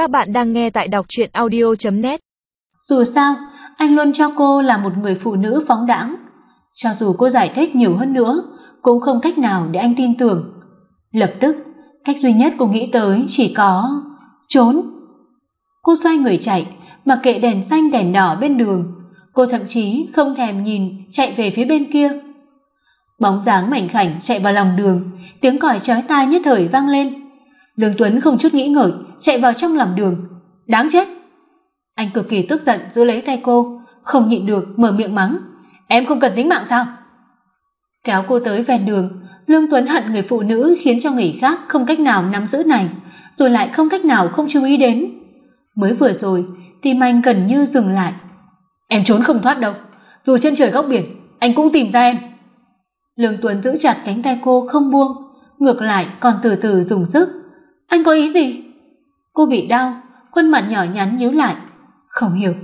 Các bạn đang nghe tại đọc truyện audio.net. Dù sao, anh luôn cho cô là một người phụ nữ phóng đãng. Cho dù cô giải thích nhiều hơn nữa, cũng không cách nào để anh tin tưởng. Lập tức, cách duy nhất cô nghĩ tới chỉ có trốn. Cô xoay người chạy, mặc kệ đèn xanh đèn đỏ bên đường, cô thậm chí không thèm nhìn chạy về phía bên kia. Bóng dáng mảnh khảnh chạy vào lòng đường, tiếng còi chói tai nhất thời vang lên. Lương Tuấn không chút nghĩ ngợi, chạy vào trong lòng đường. Đáng chết. Anh cực kỳ tức giận giữ lấy tay cô, không nhịn được mở miệng mắng, "Em không cần tính mạng sao?" Kéo cô tới ven đường, Lương Tuấn hận người phụ nữ khiến cho người khác không cách nào nắm giữ này, rồi lại không cách nào không chú ý đến. Mới vừa rồi, tim anh gần như dừng lại. "Em trốn không thoát đâu, dù trên trời góc biển, anh cũng tìm ra em." Lương Tuấn giữ chặt cánh tay cô không buông, ngược lại còn từ từ dùng sức. "Anh có ý gì?" Cô bị đau, khuôn mặt nhỏ nhắn nhíu lại. Không hiểu,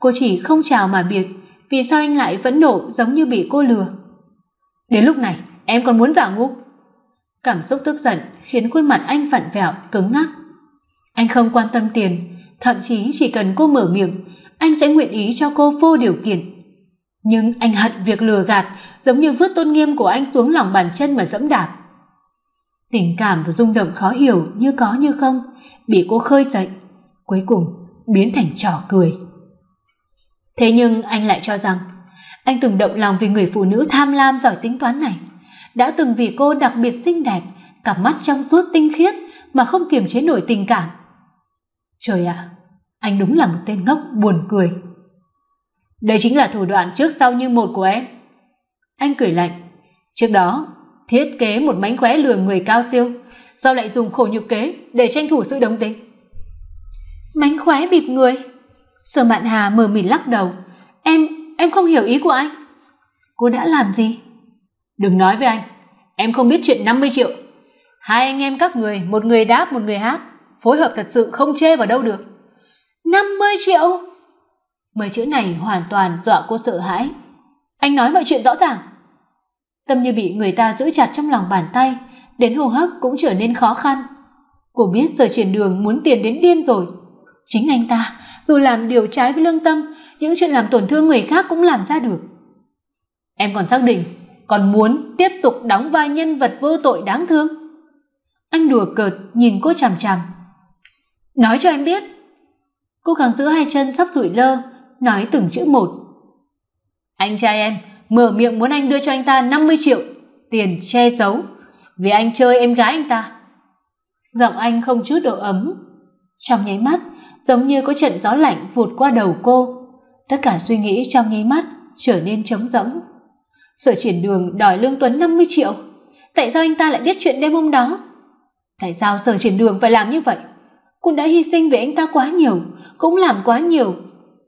cô chỉ không chào mà biệt, vì sao anh lại vẫn nộ giống như bị cô lừa. Đến lúc này, em còn muốn giả ngu? Cảm xúc tức giận khiến khuôn mặt anh vặn vẹo, cứng ngắc. Anh không quan tâm tiền, thậm chí chỉ cần cô mở miệng, anh sẽ nguyện ý cho cô vô điều kiện. Nhưng anh hận việc lừa gạt, giống như vứt tôn nghiêm của anh xuống lòng bàn chân mà dẫm đạp. Tình cảm và rung động khó hiểu như có như không, bị cô khơi dậy, cuối cùng biến thành trò cười. Thế nhưng anh lại cho rằng anh từng động lòng vì người phụ nữ tham lam giỏi tính toán này, đã từng vì cô đặc biệt xinh đẹp, cặp mắt trong suốt tinh khiết mà không kiềm chế nổi tình cảm. Trời ạ, anh đúng là một tên ngốc buồn cười. Đây chính là thủ đoạn trước sau như một của em. Anh cười lạnh. Trước đó, thiết kế một mánh khóe lừa người cao siêu, sao lại dùng khổ nhục kế để tranh thủ sự đồng tình? Mánh khóe bịp người. Sở Mạn Hà mờ mịt lắc đầu, "Em, em không hiểu ý của anh." Cô đã làm gì? Đừng nói với anh, em không biết chuyện 50 triệu. Hai anh em các người, một người đáp một người hát, phối hợp thật sự không chê vào đâu được. 50 triệu? Mấy chữ này hoàn toàn dọa cô sợ hãi. Anh nói mọi chuyện rõ ràng. Tâm như bị người ta giữ chặt trong lòng bàn tay, đến hô hấp cũng trở nên khó khăn. Cô biết giờ chuyển đường muốn tiền đến điên rồi. Chính anh ta, dù làm điều trái với lương tâm, những chuyện làm tổn thương người khác cũng làm ra được. Em còn xác định, còn muốn tiếp tục đóng vai nhân vật vô tội đáng thương. Anh đùa cợt nhìn cô chằm chằm. Nói cho em biết. Cô gắng giữ hai chân sắp rủi lơ, nói từng chữ một. Anh trai em mở miệng muốn anh đưa cho anh ta 50 triệu tiền che giấu vì anh chơi em gái anh ta. Giọng anh không chút độ ấm. Trong nháy mắt, giống như có trận gió lạnh vụt qua đầu cô, tất cả suy nghĩ trong nháy mắt trở nên trống rỗng. Sở Triển Đường đòi Lương Tuấn 50 triệu, tại sao anh ta lại biết chuyện đêm hôm đó? Tại sao Sở Triển Đường phải làm như vậy? Cô đã hy sinh vì anh ta quá nhiều, cũng làm quá nhiều.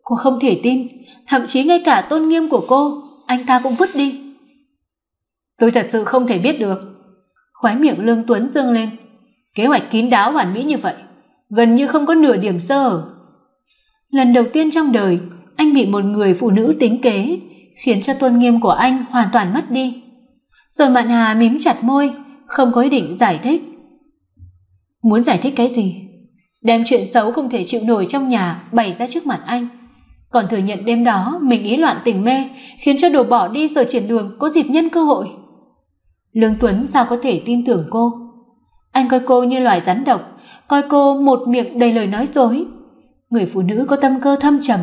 Cô không thể tin, thậm chí ngay cả tôn nghiêm của cô, anh ta cũng vứt đi. Tôi thật sự không thể biết được. Khóe miệng Lương Tuấn dương lên. Kế hoạch kín đáo hoàn mỹ như vậy, gần như không có nửa điểm sơ hở. Lần đầu tiên trong đời, anh bị một người phụ nữ tính kế, khiến cho tôn nghiêm của anh hoàn toàn mất đi. Rồi Mạn Hà mím chặt môi, không có ý định giải thích. Muốn giải thích cái gì? Đem chuyện xấu không thể chịu nổi trong nhà bày ra trước mặt anh, còn thừa nhận đêm đó mình ý loạn tình mê, khiến cho đồ bỏ đi giờ triển đường có dịp nhân cơ hội. Lương Tuấn sao có thể tin tưởng cô? Anh coi cô như loài rắn độc, coi cô một miệng đầy lời nói dối. Người phụ nữ có tâm cơ thâm trầm,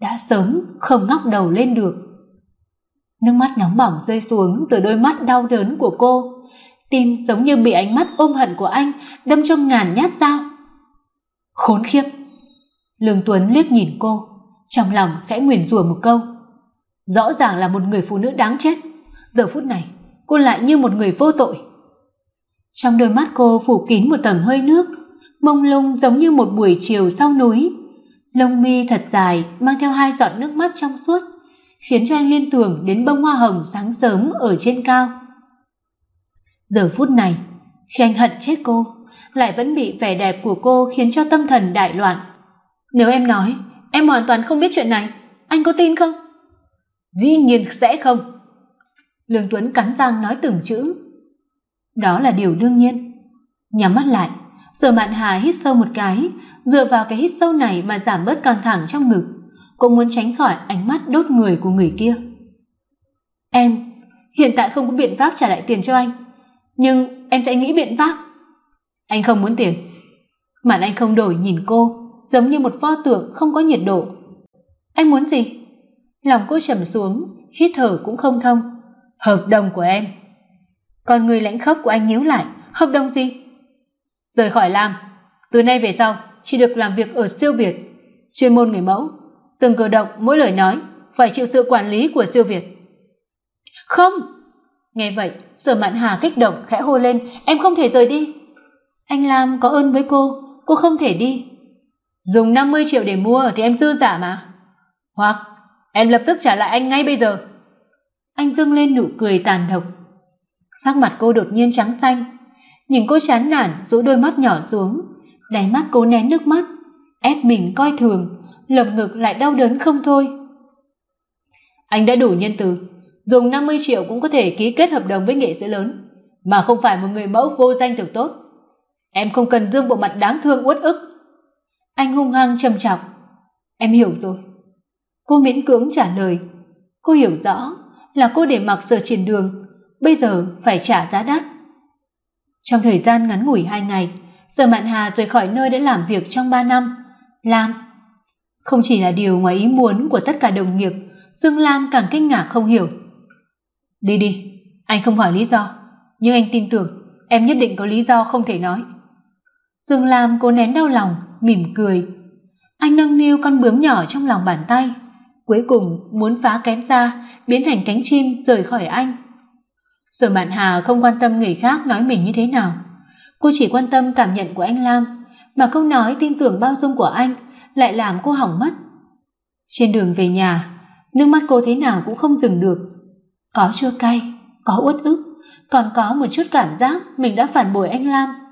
đã sớm không ngóc đầu lên được. Nước mắt nóng bỏng rơi xuống từ đôi mắt đau đớn của cô, tim giống như bị ánh mắt ôm hận của anh đâm trong ngàn nhát dao. Khốn khiếp. Lương Tuấn liếc nhìn cô, trong lòng khẽ nguyền rủa một câu. Rõ ràng là một người phụ nữ đáng chết, giờ phút này cô lại như một người vô tội. Trong đôi mắt cô phủ kín một tầng hơi nước, mông lung giống như một buổi chiều sau núi. Lông mi thật dài mang theo hai giọt nước mắt trong suốt, khiến cho anh liên tưởng đến bông hoa hồng sáng sớm ở trên cao. Giờ phút này, khi anh hận chết cô, lại vẫn bị vẻ đẹp của cô khiến cho tâm thần đại loạn. Nếu em nói, em hoàn toàn không biết chuyện này, anh có tin không? Dĩ nhiên sẽ không. Lương Tuấn cắn răng nói từng chữ. Đó là điều đương nhiên. Nhắm mắt lại, Sở Mạn Hà hít sâu một cái, dựa vào cái hít sâu này mà giảm bớt căng thẳng trong ngực, cô muốn tránh khỏi ánh mắt đốt người của người kia. Em, hiện tại không có biện pháp trả lại tiền cho anh, nhưng em sẽ nghĩ biện pháp. Anh không muốn tiền. mạn anh không đổi nhìn cô, giống như một pho tượng không có nhiệt độ. Anh muốn gì? Lòng cô trầm xuống, hít thở cũng không thông. Hợp đồng của em. Còn người lãnh khốc của anh nhíu lại, hợp đồng gì? Rời khỏi làm, từ nay về sau chỉ được làm việc ở siêu Việt, chuyên môn người mẫu, từng cử động mỗi lời nói phải chịu sự quản lý của siêu Việt. Không. Nghe vậy, Sở Mạn Hà kích động khẽ hô lên, em không thể rời đi. Anh Lam có ơn với cô, cô không thể đi. Dùng 50 triệu để mua thì em dư giả mà. Hoặc em lập tức trả lại anh ngay bây giờ. Anh dương lên nụ cười tàn độc. Sắc mặt cô đột nhiên trắng xanh, nhìn cô chán nản rũ đôi mắt nhỏ xuống, đáy mắt cố nén nước mắt, ép mình coi thường, lồng ngực lại đau đớn không thôi. Anh đã đủ nhân từ, dùng 50 triệu cũng có thể ký kết hợp đồng với nghệ sĩ lớn, mà không phải một người mẫu vô danh thực tốt. Em không cần dương bộ mặt đáng thương uất ức. Anh hung hăng trầm trọng. Em hiểu rồi. Cô miễn cưỡng trả lời. Cô hiểu rõ là cô để mặc sở trên đường, bây giờ phải trả giá đắt. Trong thời gian ngắn ngủi hai ngày, Sở Mạn Hà rời khỏi nơi đã làm việc trong ba năm. Lam không chỉ là điều ngoài ý muốn của tất cả đồng nghiệp, Dương Lam càng kinh ngạc không hiểu. Đi đi, anh không hỏi lý do, nhưng anh tin tưởng em nhất định có lý do không thể nói. Dương Lam cố nén đau lòng, mỉm cười. Anh nâng niu con bướm nhỏ trong lòng bàn tay, cuối cùng muốn phá kén ra, biến thành cánh chim rời khỏi anh. Giờ Mạn Hà không quan tâm người khác nói mình như thế nào, cô chỉ quan tâm cảm nhận của anh Lam, mà câu nói tin tưởng bao dung của anh lại làm cô hỏng mất. Trên đường về nhà, nước mắt cô thế nào cũng không dừng được. Có chua cay, có uất ức, còn có một chút cảm giác mình đã phản bội anh Lam.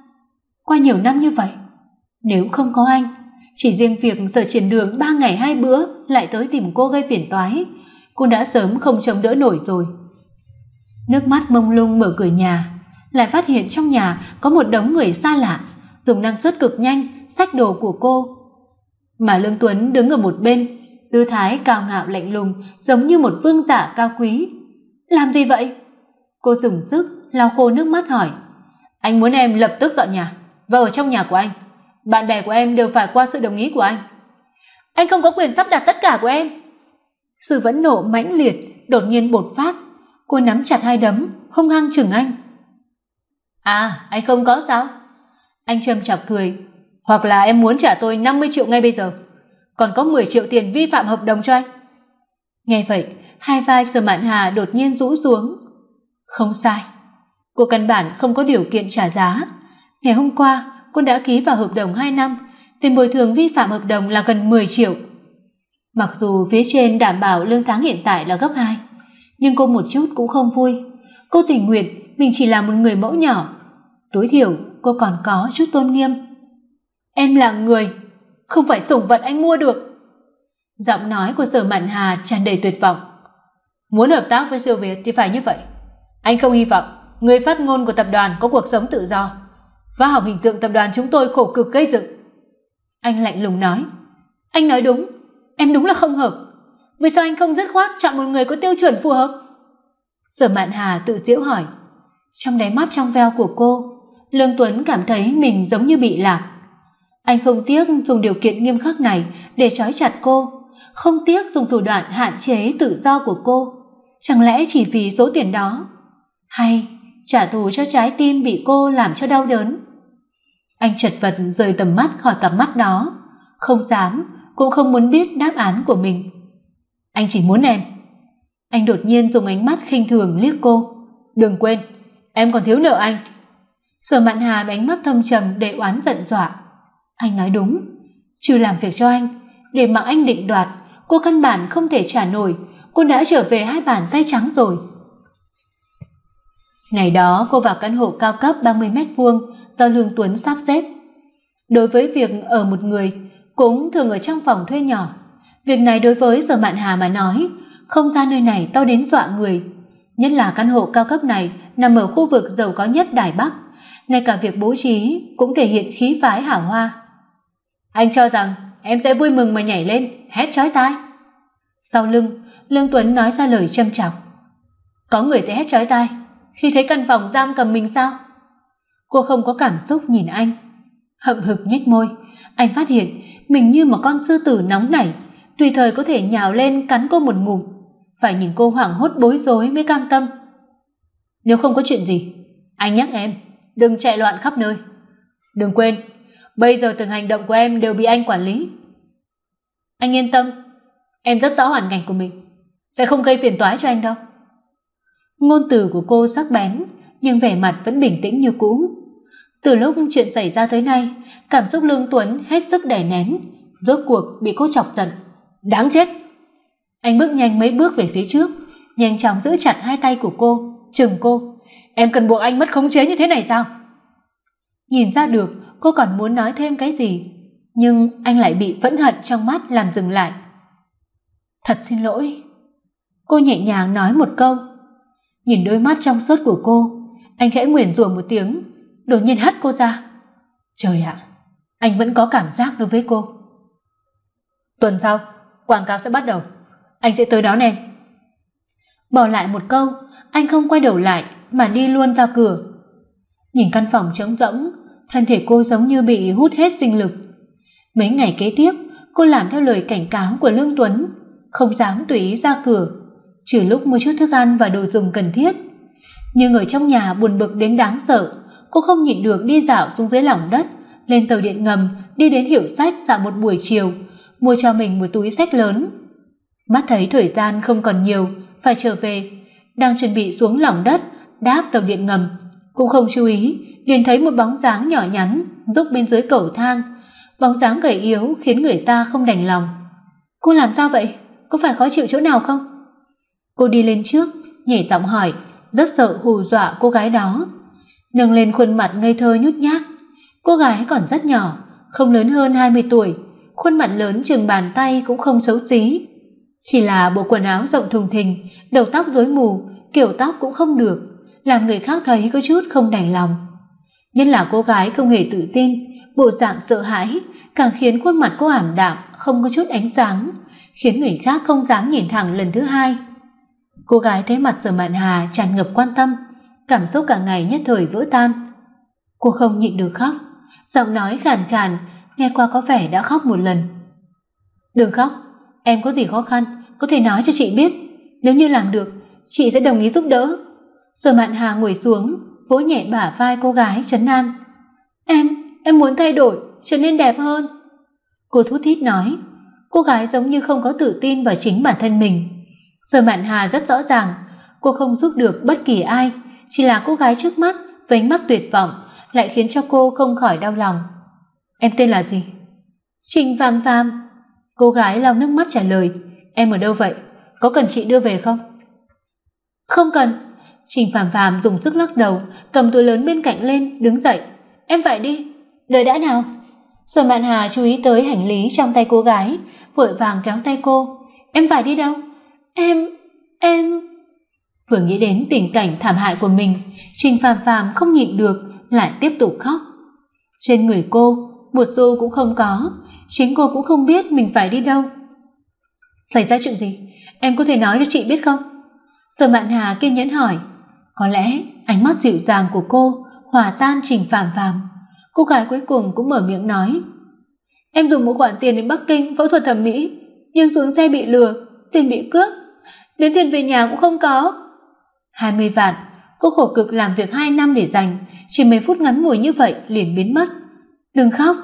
Qua nhiều năm như vậy, nếu không có anh, chỉ riêng việc giờ triển đường ba ngày hai bữa lại tới tìm cô gây phiền toái, cô đã sớm không chống đỡ nổi rồi. Nước mắt mông lung mở cửa nhà, lại phát hiện trong nhà có một đống người xa lạ, dùng năng suất cực nhanh xách đồ của cô. Mà Lương Tuấn đứng ở một bên, tư thái cao ngạo lạnh lùng, giống như một vương giả cao quý. "Làm gì vậy?" Cô dùng sức lau khô nước mắt hỏi. "Anh muốn em lập tức dọn nhà và ở trong nhà của anh. Bạn bè của em đều phải qua sự đồng ý của anh." "Anh không có quyền sắp đặt tất cả của em." Sự vẫn nộ mãnh liệt đột nhiên bột phát, cô nắm chặt hai đấm, hung hăng chừng anh. "À, anh không có sao?" Anh châm chọc cười, "Hoặc là em muốn trả tôi 50 triệu ngay bây giờ, còn có 10 triệu tiền vi phạm hợp đồng cho anh." Nghe vậy, hai vai Sở Mạn Hà đột nhiên rũ xuống. Không sai, cô căn bản không có điều kiện trả giá. Ngày hôm qua, cô đã ký vào hợp đồng 2 năm, tiền bồi thường vi phạm hợp đồng là gần 10 triệu. Mặc dù phía trên đảm bảo lương tháng hiện tại là gấp 2, nhưng cô một chút cũng không vui. Cô tình nguyện mình chỉ là một người mẫu nhỏ, tối thiểu cô còn có chút tôn nghiêm. Em là người, không phải sủng vật anh mua được. Giọng nói của Sở Mạn Hà tràn đầy tuyệt vọng. Muốn hợp tác với siêu Việt thì phải như vậy. Anh không hy vọng người phát ngôn của tập đoàn có cuộc sống tự do. Và hỏng hình tượng tập đoàn chúng tôi khổ cực gây dựng. Anh lạnh lùng nói. Anh nói đúng, em đúng là không hợp. Vì sao anh không dứt khoát chọn một người có tiêu chuẩn phù hợp? Sở Mạn Hà tự giễu hỏi. Trong đáy mắt trong veo của cô, Lương Tuấn cảm thấy mình giống như bị lạc. Anh không tiếc dùng điều kiện nghiêm khắc này để trói chặt cô, không tiếc dùng thủ đoạn hạn chế tự do của cô, chẳng lẽ chỉ vì số tiền đó? Hay trả thù cho trái tim bị cô làm cho đau đớn? Anh chật vật rời tầm mắt khỏi cặp mắt đó, không dám cũng không muốn biết đáp án của mình. Anh chỉ muốn em. Anh đột nhiên dùng ánh mắt khinh thường liếc cô. Đừng quên, em còn thiếu nợ anh. Sở Mạn Hà ánh mắt thâm trầm để oán giận dọa. Anh nói đúng, trừ làm việc cho anh, để mặc anh định đoạt, cô căn bản không thể trả nổi, cô đã trở về hai bàn tay trắng rồi. Ngày đó cô vào căn hộ cao cấp 30 mét vuông do Lương Tuấn sắp xếp. Đối với việc ở một người, cũng thường ở trong phòng thuê nhỏ. Việc này đối với Sở Mạn Hà mà nói, không gian nơi này to đến dọa người, nhất là căn hộ cao cấp này nằm ở khu vực giàu có nhất Đài Bắc, ngay cả việc bố trí cũng thể hiện khí phái hảo hoa. Anh cho rằng em sẽ vui mừng mà nhảy lên, hét chói tai. Sau lưng, Lương Tuấn nói ra lời châm chọc. Có người sẽ hét chói tai khi thấy căn phòng giam cầm mình sao? Cô không có cảm xúc nhìn anh. Hậm hực nhếch môi, anh phát hiện mình như một con sư tử nóng nảy, tùy thời có thể nhào lên cắn cô một ngụm, phải nhìn cô hoảng hốt bối rối mới cam tâm. Nếu không có chuyện gì, anh nhắc em, đừng chạy loạn khắp nơi. Đừng quên, bây giờ từng hành động của em đều bị anh quản lý. Anh yên tâm, em rất rõ hoàn cảnh của mình, sẽ không gây phiền toái cho anh đâu. Ngôn từ của cô sắc bén, nhưng vẻ mặt vẫn bình tĩnh như cũ. Từ lúc chuyện xảy ra tới nay, cảm xúc Lương Tuấn hết sức đè nén, rốt cuộc bị cô chọc giận. Đáng chết! Anh bước nhanh mấy bước về phía trước, nhanh chóng giữ chặt hai tay của cô, trừng cô. Em cần buộc anh mất khống chế như thế này sao? Nhìn ra được, cô còn muốn nói thêm cái gì, nhưng anh lại bị phẫn hận trong mắt làm dừng lại. Thật xin lỗi. Cô nhẹ nhàng nói một câu. Nhìn đôi mắt trong suốt của cô, anh khẽ nguyền rủa một tiếng, đột nhiên hất cô ra. Trời ạ, anh vẫn có cảm giác đối với cô. Tuần sau, quảng cáo sẽ bắt đầu. Anh sẽ tới đón em. Bỏ lại một câu, anh không quay đầu lại mà đi luôn ra cửa. Nhìn căn phòng trống rỗng, thân thể cô giống như bị hút hết sinh lực. Mấy ngày kế tiếp, cô làm theo lời cảnh cáo của Lương Tuấn, không dám tùy ý ra cửa, trừ lúc mua chút thức ăn và đồ dùng cần thiết. Nhưng ở trong nhà buồn bực đến đáng sợ, cô không nhịn được đi dạo xuống dưới lòng đất, lên tàu điện ngầm, đi đến hiệu sách dạo một buổi chiều, mua cho mình một túi sách lớn. Mắt thấy thời gian không còn nhiều, phải trở về, đang chuẩn bị xuống lòng đất, đáp tàu điện ngầm, cũng không chú ý, liền thấy một bóng dáng nhỏ nhắn rúc bên dưới cầu thang, bóng dáng gầy yếu khiến người ta không đành lòng. Cô làm sao vậy? Có phải khó chịu chỗ nào không? Cô đi lên trước, nhảy giọng hỏi, rất sợ hù dọa cô gái đó. Nâng lên khuôn mặt ngây thơ nhút nhát. Cô gái còn rất nhỏ, không lớn hơn 20 tuổi, khuôn mặt lớn chừng bàn tay cũng không xấu xí. Chỉ là bộ quần áo rộng thùng thình, đầu tóc rối mù, kiểu tóc cũng không được, làm người khác thấy có chút không đành lòng. Nhất là cô gái không hề tự tin, bộ dạng sợ hãi, càng khiến khuôn mặt cô ảm đạm, không có chút ánh sáng, khiến người khác không dám nhìn thẳng lần thứ hai. Cô gái thấy mặt Sở Mạn Hà tràn ngập quan tâm, cảm xúc cả ngày nhất thời vỡ tan. Cô không nhịn được khóc, giọng nói khàn khàn, nghe qua có vẻ đã khóc một lần. "Đừng khóc, em có gì khó khăn, có thể nói cho chị biết, nếu như làm được, chị sẽ đồng ý giúp đỡ." Sở Mạn Hà ngồi xuống, vỗ nhẹ bả vai cô gái trấn an. "Em, em muốn thay đổi, trở nên đẹp hơn." Cô thút thít nói. Cô gái giống như không có tự tin vào chính bản thân mình. Sở Mạn Hà rất rõ ràng, cô không giúp được bất kỳ ai, chỉ là cô gái trước mắt vánh mắt tuyệt vọng lại khiến cho cô không khỏi đau lòng. Em tên là gì? Trình Phàm Phàm. Cô gái lau nước mắt trả lời, em ở đâu vậy? Có cần chị đưa về không? Không cần. Trình Phàm Phàm dùng sức lắc đầu, cầm túi lớn bên cạnh lên, đứng dậy. Em phải đi. Đợi đã nào. Sở Mạn Hà chú ý tới hành lý trong tay cô gái, vội vàng kéo tay cô. Em phải đi đâu? Em, em... Vừa nghĩ đến tình cảnh thảm hại của mình, Trình Phàm Phàm không nhịn được, lại tiếp tục khóc. Trên người cô, một xu cũng không có, chính cô cũng không biết mình phải đi đâu. Xảy ra chuyện gì? Em có thể nói cho chị biết không? Sở Mạn Hà kiên nhẫn hỏi. Có lẽ ánh mắt dịu dàng của cô hòa tan Trình Phàm Phàm. Cô gái cuối cùng cũng mở miệng nói: "Em dùng một khoản tiền đến Bắc Kinh phẫu thuật thẩm mỹ, nhưng xuống xe bị lừa, tiền bị cướp, đến tiền về nhà cũng không có." 20 vạn, cô khổ cực làm việc 2 năm để dành, chỉ mấy phút ngắn ngủi như vậy liền biến mất. "Đừng khóc."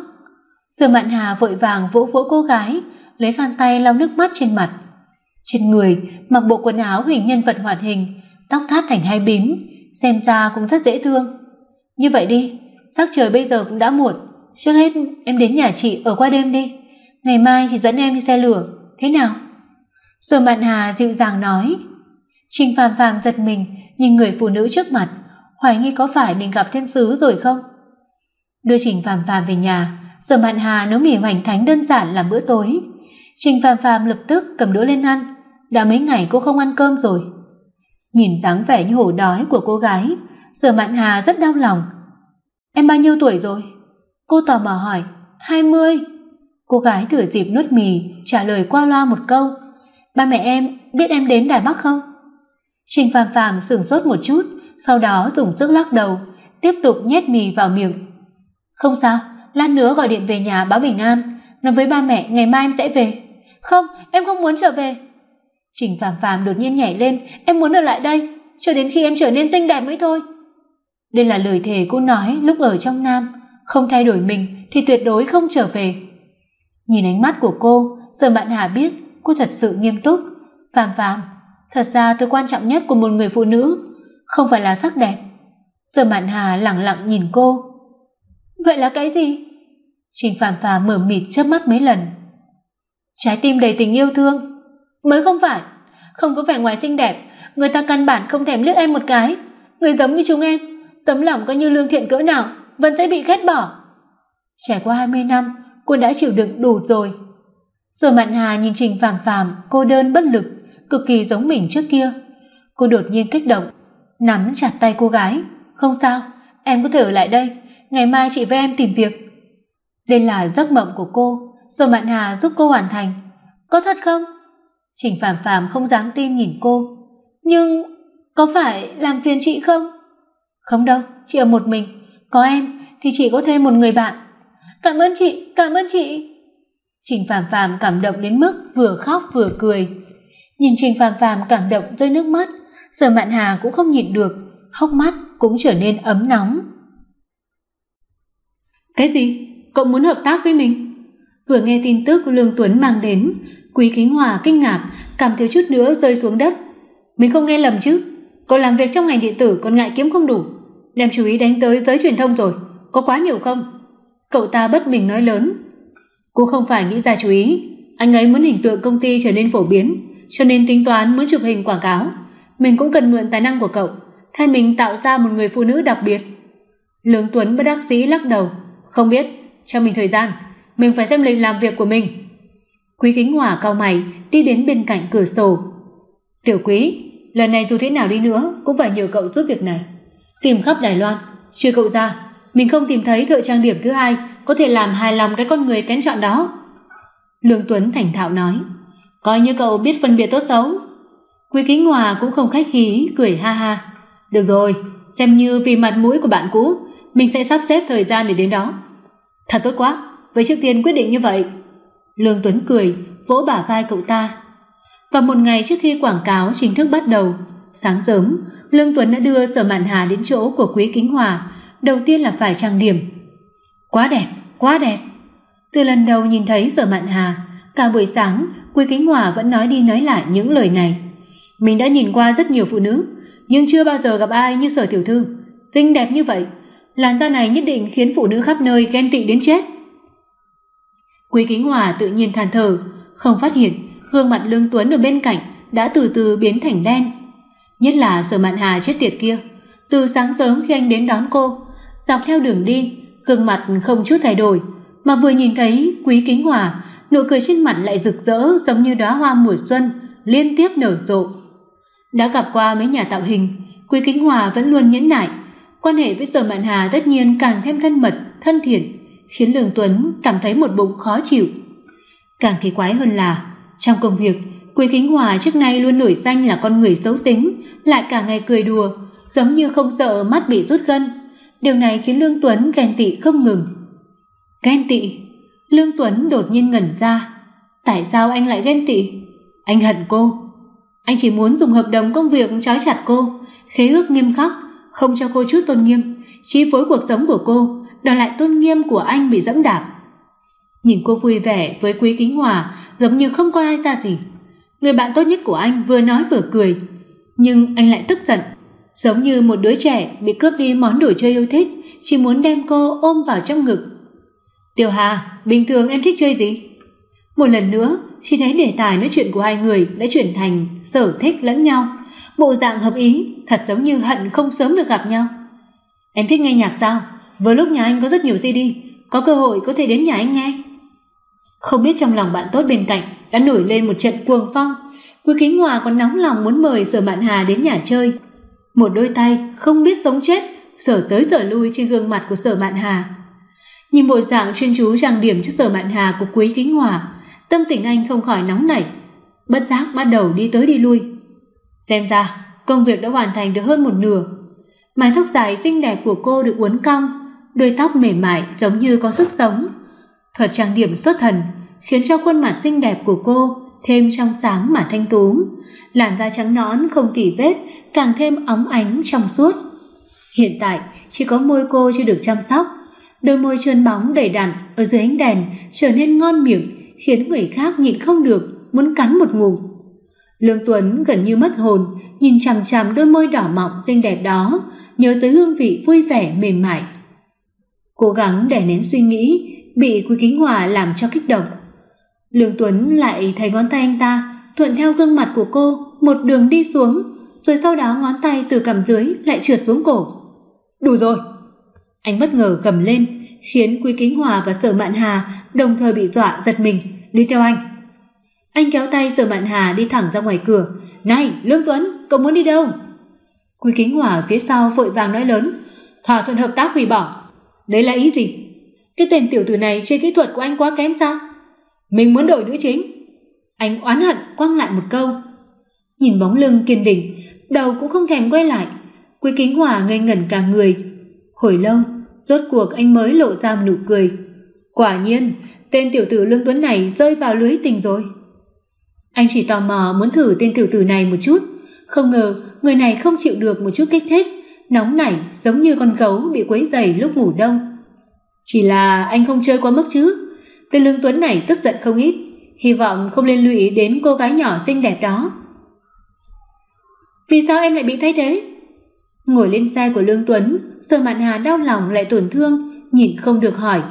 Sở Mạn Hà vội vàng vỗ vỗ cô gái, lấy khăn tay lau nước mắt trên mặt. Trên người mặc bộ quần áo hình nhân vật hoạt hình, tóc thắt thành hai bím, xem ra cũng rất dễ thương. Như vậy đi, sắc trời bây giờ cũng đã muộn, trước hết em đến nhà chị ở qua đêm đi, ngày mai chị dẫn em đi xe lửa, thế nào? Sở Mạn Hà dịu dàng nói. Trình Phàm Phàm giật mình nhìn người phụ nữ trước mặt, hoài nghi có phải mình gặp thiên sứ rồi không? Đưa Trình Phàm Phàm về nhà, Sở Mạn Hà nấu mì hoành thánh đơn giản làm bữa tối. Trình Phàm Phàm lập tức cầm đũa lên ăn, đã mấy ngày cô không ăn cơm rồi. Nhìn dáng vẻ như hổ đói của cô gái, Sở Mạn Hà rất đau lòng. Em bao nhiêu tuổi rồi? Cô tò mò hỏi. 20. Cô gái thử dịp nuốt mì trả lời qua loa một câu. Ba mẹ em biết em đến Đài Bắc không? Trình Phạm Phạm sửng sốt một chút, sau đó dùng sức lắc đầu, tiếp tục nhét mì vào miệng. Không sao, lát nữa gọi điện về nhà báo bình an, nói với ba mẹ ngày mai em sẽ về. Không, em không muốn trở về. Trình Phạm Phạm đột nhiên nhảy lên, em muốn ở lại đây, cho đến khi em trở nên xinh đẹp mới thôi. Đây là lời thề cô nói lúc ở trong Nam, không thay đổi mình thì tuyệt đối không trở về. Nhìn ánh mắt của cô, giờ bạn Hà biết cô thật sự nghiêm túc. Phàm Phàm, thật ra thứ quan trọng nhất của một người phụ nữ không phải là sắc đẹp. Giờ Mạn Hà lặng lặng nhìn cô. Vậy là cái gì? Trình Phàm Phàm mở mịt chớp mắt mấy lần. Trái tim đầy tình yêu thương, mới không phải, không có vẻ ngoài xinh đẹp, người ta căn bản không thèm liếc em một cái, người giống như chúng em, tấm lòng có như lương thiện cỡ nào vẫn sẽ bị ghét bỏ. Trải qua 20 năm, cô đã chịu đựng đủ rồi. Giờ Mạn Hà nhìn Trình Phàm Phàm cô đơn bất lực, cực kỳ giống mình trước kia. Cô đột nhiên kích động, nắm chặt tay cô gái, "Không sao, em có thể ở lại đây, ngày mai chị với em tìm việc." Đây là giấc mộng của cô, rồi Mạn Hà giúp cô hoàn thành. "Có thật không?" Trình Phàm Phàm không dám tin nhìn cô. "Nhưng có phải làm phiền chị không?" "Không đâu, chị ở một mình, có em thì chị có thêm một người bạn." "Cảm ơn chị, cảm ơn chị." Trình Phạm Phạm cảm động đến mức vừa khóc vừa cười. Nhìn Trình Phạm Phạm cảm động rơi nước mắt, Sở Mạn Hà cũng không nhịn được, hốc mắt cũng trở nên ấm nóng. Cái gì? Cậu muốn hợp tác với mình? Vừa nghe tin tức Lương Tuấn mang đến, Quý Kính Hòa kinh ngạc, cảm thiếu chút nữa rơi xuống đất. Mình không nghe lầm chứ? Cậu làm việc trong ngành điện tử còn ngại kiếm không đủ, đem chú ý đánh tới giới truyền thông rồi, có quá nhiều không? Cậu ta bất bình nói lớn. Cô không phải nghĩ ra chú ý, anh ấy muốn hình tượng công ty trở nên phổ biến, cho nên tính toán muốn chụp hình quảng cáo. Mình cũng cần mượn tài năng của cậu, thay mình tạo ra một người phụ nữ đặc biệt. Lương Tuấn bất đắc dĩ lắc đầu, không biết, cho mình thời gian, mình phải xem lịch làm việc của mình. Quý Kính Hòa cau mày, đi đến bên cạnh cửa sổ. "Tiểu Quý, lần này dù thế nào đi nữa cũng phải nhờ cậu giúp việc này. Tìm khắp Đài Loan, chưa cậu ra, mình không tìm thấy thợ trang điểm thứ hai có thể làm hài lòng cái con người kén chọn đó." Lương Tuấn thành thạo nói, "Coi như cậu biết phân biệt tốt xấu." Quý Kính Hòa cũng không khách khí, cười ha ha. "Được rồi, xem như vì mặt mũi của bạn cũ, mình sẽ sắp xếp thời gian để đến đó." Thật tốt quá, vậy trước tiên quyết định như vậy. Lương Tuấn cười, vỗ bả vai cậu ta. Và một ngày trước khi quảng cáo chính thức bắt đầu, sáng sớm, Lương Tuấn đã đưa Sở Mạn Hà đến chỗ của Quý Kính Hòa, đầu tiên là phải trang điểm. Quá đẹp, quá đẹp. Từ lần đầu nhìn thấy Sở Mạn Hà, cả buổi sáng, Quý Kính Hòa vẫn nói đi nói lại những lời này. Mình đã nhìn qua rất nhiều phụ nữ, nhưng chưa bao giờ gặp ai như Sở tiểu thư, xinh đẹp như vậy. Làn da này nhất định khiến phụ nữ khắp nơi ghen tị đến chết. Quý Kính Hòa tự nhiên than thở, không phát hiện gương mặt Lương Tuấn ở bên cạnh đã từ từ biến thành đen. Nhất là Sở Mạn Hà chết tiệt kia, từ sáng sớm khi anh đến đón cô, dọc theo đường đi, gương mặt không chút thay đổi, mà vừa nhìn thấy Quý Kính Hòa, nụ cười trên mặt lại rực rỡ giống như đóa hoa mùa xuân liên tiếp nở rộ. Đã gặp qua mấy nhà tạo hình, Quý Kính Hòa vẫn luôn nhẫn nại, quan hệ với Sở Mạn Hà tất nhiên càng thêm thân mật, thân thiện, khiến Lương Tuấn cảm thấy một bụng khó chịu. Càng kỳ quái hơn là, trong công việc, Quý Kính Hòa trước nay luôn nổi danh là con người xấu tính, lại cả ngày cười đùa, giống như không sợ mắt bị rút gân. Điều này khiến Lương Tuấn ghen tị không ngừng. Ghen tị? Lương Tuấn đột nhiên ngẩn ra. Tại sao anh lại ghen tị? Anh hận cô. Anh chỉ muốn dùng hợp đồng công việc trói chặt cô, khế ước nghiêm khắc, không cho cô chút tôn nghiêm, chi phối cuộc sống của cô, đòi lại tôn nghiêm của anh bị dẫm đạp. Nhìn cô vui vẻ với Quý Kính Hòa, giống như không có ai ra gì. Người bạn tốt nhất của anh vừa nói vừa cười, nhưng anh lại tức giận, giống như một đứa trẻ bị cướp đi món đồ chơi yêu thích, chỉ muốn đem cô ôm vào trong ngực. "Tiểu Hà, bình thường em thích chơi gì?" Một lần nữa, chỉ thấy đề tài nói chuyện của hai người đã chuyển thành sở thích lẫn nhau, bộ dạng hợp ý, thật giống như hận không sớm được gặp nhau. "Em thích nghe nhạc sao?" Vừa lúc nhà anh có rất nhiều CD, có cơ hội có thể đến nhà anh nghe. Không biết trong lòng bạn tốt bên cạnh đã nổi lên một trận cuồng phong, Quý Kính Hòa còn nóng lòng muốn mời Sở Mạn Hà đến nhà chơi. Một đôi tay không biết sống chết sở tới sở lui trên gương mặt của Sở Mạn Hà. Nhìn bộ dạng chuyên chú trang điểm trước sở mạn hà của Quý Kính Hòa, tâm tình anh không khỏi nóng nảy, bất giác bắt đầu đi tới đi lui. Xem ra, công việc đã hoàn thành được hơn một nửa. Mái tóc dài xinh đẹp của cô được uốn cong, đuôi tóc mềm mại giống như có sức sống. Thuật trang điểm xuất thần khiến cho khuôn mặt xinh đẹp của cô thêm trong sáng mà thanh tú, làn da trắng nõn không tỉ vết càng thêm óng ánh trong suốt. Hiện tại, chỉ có môi cô chưa được chăm sóc, đôi môi trơn bóng đầy đặn ở dưới ánh đèn trở nên ngon miệng, khiến người khác nhịn không được muốn cắn một ngụm. Lương Tuấn gần như mất hồn, nhìn chằm chằm đôi môi đỏ mọng xinh đẹp đó, nhớ tới hương vị vui vẻ mềm mại. Cố gắng để nén suy nghĩ, bị Quý Kính Hòa làm cho kích động. Lương Tuấn lại thấy ngón tay anh ta thuận theo gương mặt của cô một đường đi xuống, rồi sau đó ngón tay từ cằm dưới lại trượt xuống cổ. Đủ rồi. Anh bất ngờ cầm lên, khiến Quý Kính Hòa và Sở Mạn Hà đồng thời bị dọa giật mình, đi theo anh. Anh kéo tay Sở Mạn Hà đi thẳng ra ngoài cửa. "Này, Lương Tuấn, cậu muốn đi đâu?" Quý Kính Hòa phía sau vội vàng nói lớn, "Thỏa thuận hợp tác hủy bỏ." Đấy là ý gì? Cái tên tiểu tử này chơi kỹ thuật của anh quá kém sao? Mình muốn đổi nữ chính. Anh oán hận quăng lại một câu. Nhìn bóng lưng kiên định, đầu cũng không thèm quay lại. Quý Kính Hòa ngây ngẩn cả người. Hồi lâu, rốt cuộc anh mới lộ ra một nụ cười. Quả nhiên, tên tiểu tử Lương Tuấn này rơi vào lưới tình rồi. Anh chỉ tò mò muốn thử tên tiểu tử này một chút, không ngờ người này không chịu được một chút kích thích, nóng nảy giống như con gấu bị quấy rầy lúc ngủ đông. Chỉ là anh không chơi quá mức chứ? Tên Lương Tuấn này tức giận không ít, hy vọng không liên lụy đến cô gái nhỏ xinh đẹp đó. Vì sao em lại bị thay thế? Ngồi lên xe của Lương Tuấn, Sở Mạn Hà đau lòng lại tổn thương, nhìn không được hỏi.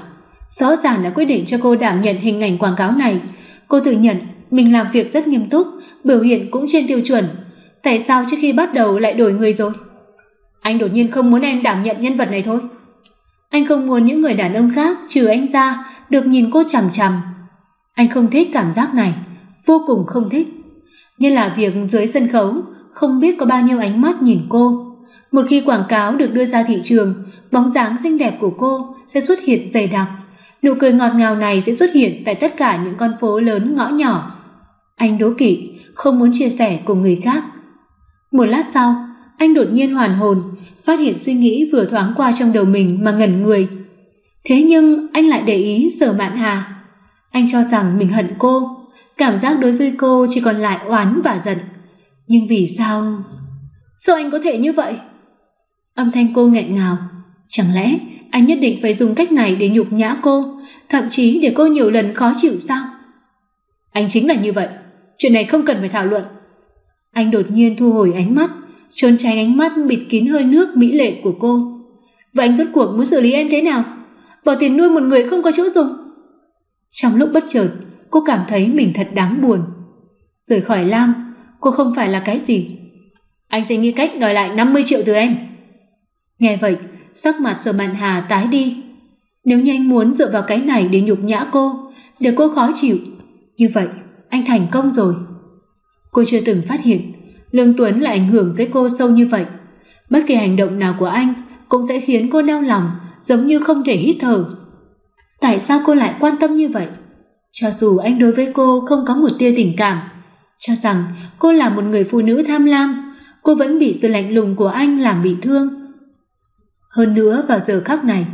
Rõ ràng là quyết định cho cô đảm nhận hình ảnh quảng cáo này, cô tự nhận mình làm việc rất nghiêm túc, biểu hiện cũng trên tiêu chuẩn, tại sao trước khi bắt đầu lại đổi người rồi? Anh đột nhiên không muốn em đảm nhận nhân vật này thôi. Anh không muốn những người đàn ông khác trừ anh ra được nhìn cô chằm chằm. Anh không thích cảm giác này, vô cùng không thích. nhất là việc dưới sân khấu, không biết có bao nhiêu ánh mắt nhìn cô. Một khi quảng cáo được đưa ra thị trường, bóng dáng xinh đẹp của cô sẽ xuất hiện dày đặc. Nụ cười ngọt ngào này sẽ xuất hiện tại tất cả những con phố lớn ngõ nhỏ. Anh đố kỵ, không muốn chia sẻ cùng người khác. Một lát sau, anh đột nhiên hoàn hồn, phát hiện suy nghĩ vừa thoáng qua trong đầu mình mà ngẩn người. Thế nhưng anh lại để ý Sở Mạn Hà. Anh cho rằng mình hận cô, cảm giác đối với cô chỉ còn lại oán và giận. Nhưng vì sao? Sao anh có thể như vậy? Âm thanh cô nghẹn ngào. Chẳng lẽ anh nhất định phải dùng cách này để nhục nhã cô, thậm chí để cô nhiều lần khó chịu sao? Anh chính là như vậy, chuyện này không cần phải thảo luận. Anh đột nhiên thu hồi ánh mắt, trốn tránh ánh mắt bịt kín hơi nước mỹ lệ của cô. Và anh rốt cuộc muốn xử lý em thế nào? Bỏ tiền nuôi một người không có chỗ dùng. Trong lúc bất chợt, cô cảm thấy mình thật đáng buồn. Rời khỏi Lam, cô không phải là cái gì. Anh sẽ nghĩ cách đòi lại 50 triệu từ em. Nghe vậy, sắc mặt Sở Mạn Hà tái đi. Nếu như anh muốn dựa vào cái này để nhục nhã cô, để cô khó chịu, như vậy anh thành công rồi. Cô chưa từng phát hiện Lương Tuấn lại ảnh hưởng tới cô sâu như vậy. Bất kỳ hành động nào của anh cũng sẽ khiến cô đau lòng, giống như không thể hít thở. Tại sao cô lại quan tâm như vậy? Cho dù anh đối với cô không có một tia tình cảm, cho rằng cô là một người phụ nữ tham lam, cô vẫn bị sự lạnh lùng của anh làm bị thương. Hơn nữa vào giờ khắc này,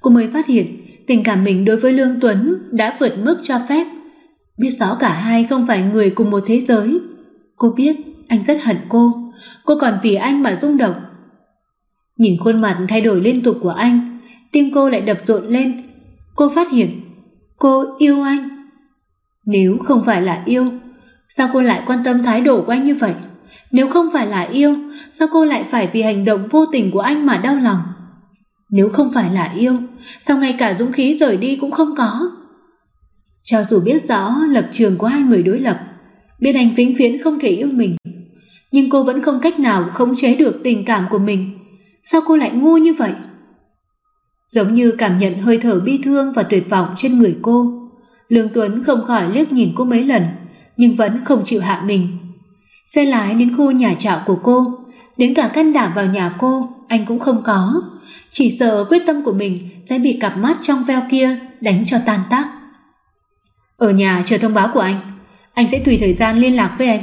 cô mới phát hiện tình cảm mình đối với Lương Tuấn đã vượt mức cho phép. Biết rõ cả hai không phải người cùng một thế giới. Cô biết anh rất hận cô, cô còn vì anh mà rung động. Nhìn khuôn mặt thay đổi liên tục của anh, tim cô lại đập rộn lên. Cô phát hiện, cô yêu anh. Nếu không phải là yêu, sao cô lại quan tâm thái độ của anh như vậy? Nếu không phải là yêu, sao cô lại phải vì hành động vô tình của anh mà đau lòng? Nếu không phải là yêu, sao ngay cả dũng khí rời đi cũng không có? Cho dù biết rõ lập trường của hai người đối lập, biết anh vĩnh viễn không thể yêu mình, nhưng cô vẫn không cách nào khống chế được tình cảm của mình. Sao cô lại ngu như vậy? Giống như cảm nhận hơi thở bi thương và tuyệt vọng trên người cô, Lương Tuấn không khỏi liếc nhìn cô mấy lần, nhưng vẫn không chịu hạ mình. Xe lái đến khu nhà trọ của cô, đến cả căn đảm vào nhà cô, anh cũng không có, chỉ sợ quyết tâm của mình sẽ bị cặp mắt trong veo kia đánh cho tan tác. Ở nhà chờ thông báo của anh, anh sẽ tùy thời gian liên lạc với em.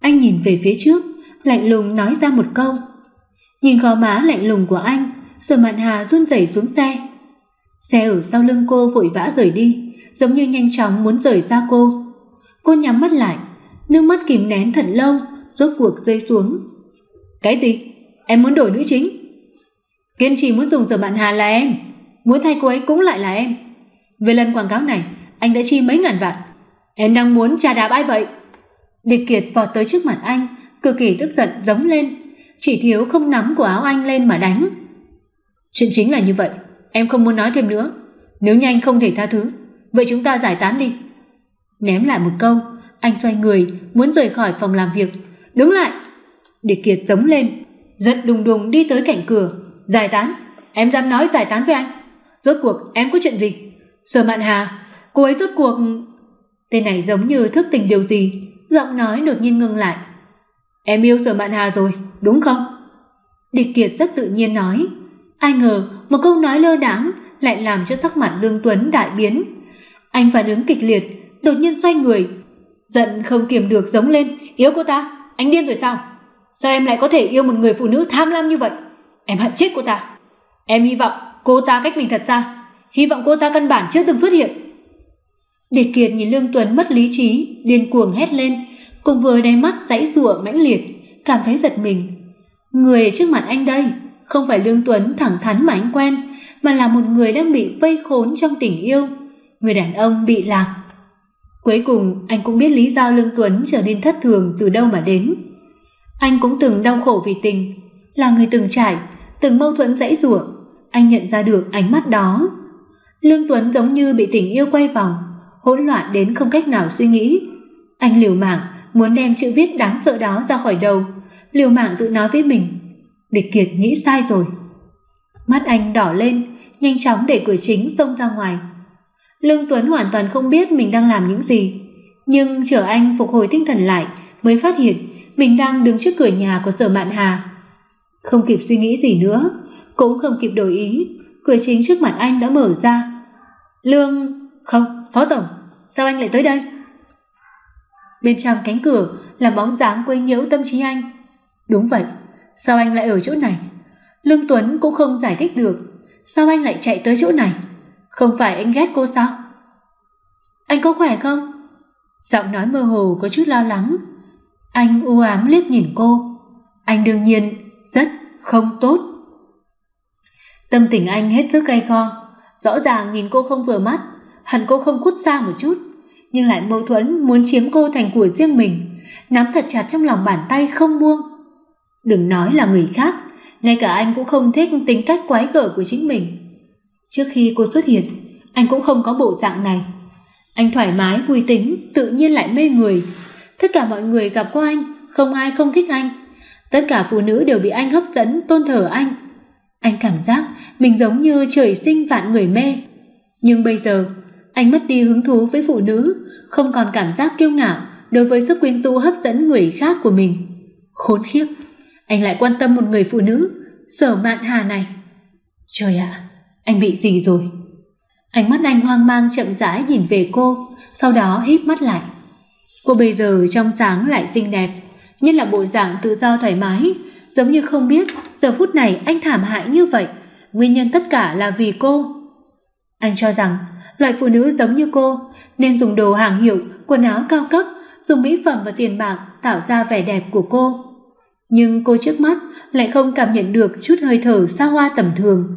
Anh nhìn về phía trước, lạnh lùng nói ra một câu. Nhìn gò má lạnh lùng của anh, Sở Mạn Hà run rẩy xuống xe. Xe ở sau lưng cô vội vã rời đi, giống như nhanh chóng muốn rời xa cô. Cô nhắm mắt lại, nước mắt kìm nén thật lâu, rốt cuộc rơi xuống. Cái gì? Em muốn đổi nữ chính? Kiên trì muốn dùng Sở Mạn Hà là em, muốn thay cô ấy cũng lại là em. Về lần quảng cáo này, anh đã chi mấy ngàn vạn. Em đang muốn trà đạp ai vậy? Địch Kiệt vọt tới trước mặt anh, cực kỳ tức giận giống lên, chỉ thiếu không nắm của áo anh lên mà đánh. Chuyện chính là như vậy, em không muốn nói thêm nữa. Nếu nhanh không thể tha thứ, vậy chúng ta giải tán đi. Ném lại một câu, anh xoay người, muốn rời khỏi phòng làm việc. Đứng lại! Địch Kiệt giống lên, giật đùng đùng đi tới cạnh cửa. Giải tán? Em dám nói giải tán với anh? Rốt cuộc em có chuyện gì? Sở Mạn Hà, cô ấy rốt cuộc... Tên này giống như thức tình điều gì, giọng nói đột nhiên ngừng lại. Em yêu Sở Mạn Hà rồi, đúng không? Địch Kiệt rất tự nhiên nói. Ai ngờ một câu nói lơ đãng lại làm cho sắc mặt Lương Tuấn đại biến. Anh phản ứng kịch liệt, đột nhiên xoay người, giận không kiềm được giống lên, "Yêu cô ta, anh điên rồi sao? Sao em lại có thể yêu một người phụ nữ tham lam như vậy? Em hận chết cô ta. Em hy vọng cô ta cách mình thật xa, hy vọng cô ta căn bản chưa từng xuất hiện." Địch Kiệt nhìn Lương Tuấn mất lý trí, điên cuồng hét lên, cùng với đáy mắt dãy rủa mãnh liệt, cảm thấy giật mình. Người trước mặt anh đây không phải Lương Tuấn thẳng thắn mà anh quen, mà là một người đang bị vây khốn trong tình yêu, người đàn ông bị lạc. Cuối cùng anh cũng biết lý do Lương Tuấn trở nên thất thường từ đâu mà đến. Anh cũng từng đau khổ vì tình, là người từng trải, từng mâu thuẫn dãy rủa, anh nhận ra được ánh mắt đó. Lương Tuấn giống như bị tình yêu quay vòng, hỗn loạn đến không cách nào suy nghĩ. Anh liều mạng muốn đem chữ viết đáng sợ đó ra khỏi đầu, liều mạng tự nói với mình, Địch Kiệt nghĩ sai rồi. Mắt anh đỏ lên, nhanh chóng để cửa chính xông ra ngoài. Lương Tuấn hoàn toàn không biết mình đang làm những gì, nhưng chờ anh phục hồi tinh thần lại mới phát hiện mình đang đứng trước cửa nhà của Sở Mạn Hà. Không kịp suy nghĩ gì nữa, cũng không kịp đổi ý, cửa chính trước mặt anh đã mở ra. "Lương, không, Phó tổng, sao anh lại tới đây?" Bên trong cánh cửa là bóng dáng quấy nhiễu tâm trí anh. Đúng vậy, sao anh lại ở chỗ này? Lương Tuấn cũng không giải thích được, sao anh lại chạy tới chỗ này? Không phải anh ghét cô sao? Anh có khỏe không? Giọng nói mơ hồ có chút lo lắng. Anh u ám liếc nhìn cô. Anh đương nhiên rất không tốt. Tâm tình anh hết sức gay go, rõ ràng nhìn cô không vừa mắt, hẳn cô không cút xa một chút, nhưng lại mâu thuẫn muốn chiếm cô thành của riêng mình, nắm thật chặt trong lòng bàn tay không buông. Đừng nói là người khác, ngay cả anh cũng không thích tính cách quái gở của chính mình. Trước khi cô xuất hiện, anh cũng không có bộ dạng này. Anh thoải mái vui tính, tự nhiên lại mê người. Tất cả mọi người gặp qua anh, không ai không thích anh. Tất cả phụ nữ đều bị anh hấp dẫn, tôn thờ anh. Anh cảm giác mình giống như trời sinh vạn người mê. Nhưng bây giờ, anh mất đi hứng thú với phụ nữ, không còn cảm giác kiêu ngạo đối với sức quyến rũ hấp dẫn người khác của mình. Khốn khiếp, anh lại quan tâm một người phụ nữ, sở mạn hà này. Trời ạ, anh bị gì rồi? Ánh mắt anh hoang mang chậm rãi nhìn về cô, sau đó híp mắt lại. Cô bây giờ trong sáng lại xinh đẹp, nhất là bộ dạng tự do thoải mái, giống như không biết giờ phút này anh thảm hại như vậy, nguyên nhân tất cả là vì cô. Anh cho rằng loại phụ nữ giống như cô nên dùng đồ hàng hiệu, quần áo cao cấp, dùng mỹ phẩm và tiền bạc tạo ra vẻ đẹp của cô. Nhưng cô trước mắt lại không cảm nhận được chút hơi thở xa hoa tầm thường.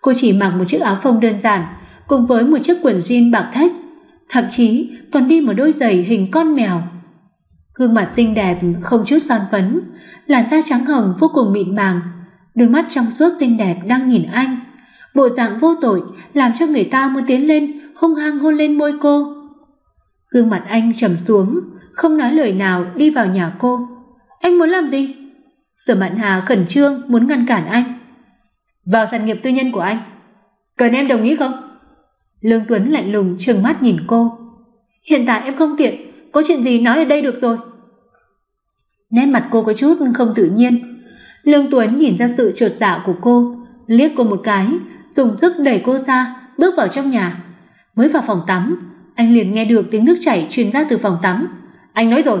Cô chỉ mặc một chiếc áo phông đơn giản cùng với một chiếc quần jean bạc thách, thậm chí còn đi một đôi giày hình con mèo. Gương mặt xinh đẹp không chút son phấn, làn da trắng hồng vô cùng mịn màng, đôi mắt trong suốt xinh đẹp đang nhìn anh. Bộ dạng vô tội làm cho người ta muốn tiến lên hung hăng hôn lên môi cô. Gương mặt anh trầm xuống, không nói lời nào đi vào nhà cô. Anh muốn làm gì? Sở Mạn Hà khẩn trương muốn ngăn cản anh. Vào sản nghiệp tư nhân của anh. Cần em đồng ý không? Lương Tuấn lạnh lùng trừng mắt nhìn cô. Hiện tại em không tiện, có chuyện gì nói ở đây được rồi. Nét mặt cô có chút không tự nhiên. Lương Tuấn nhìn ra sự chột dạ của cô, liếc cô một cái, dùng sức đẩy cô ra, bước vào trong nhà. Mới vào phòng tắm, anh liền nghe được tiếng nước chảy truyền ra từ phòng tắm. Anh nói rồi.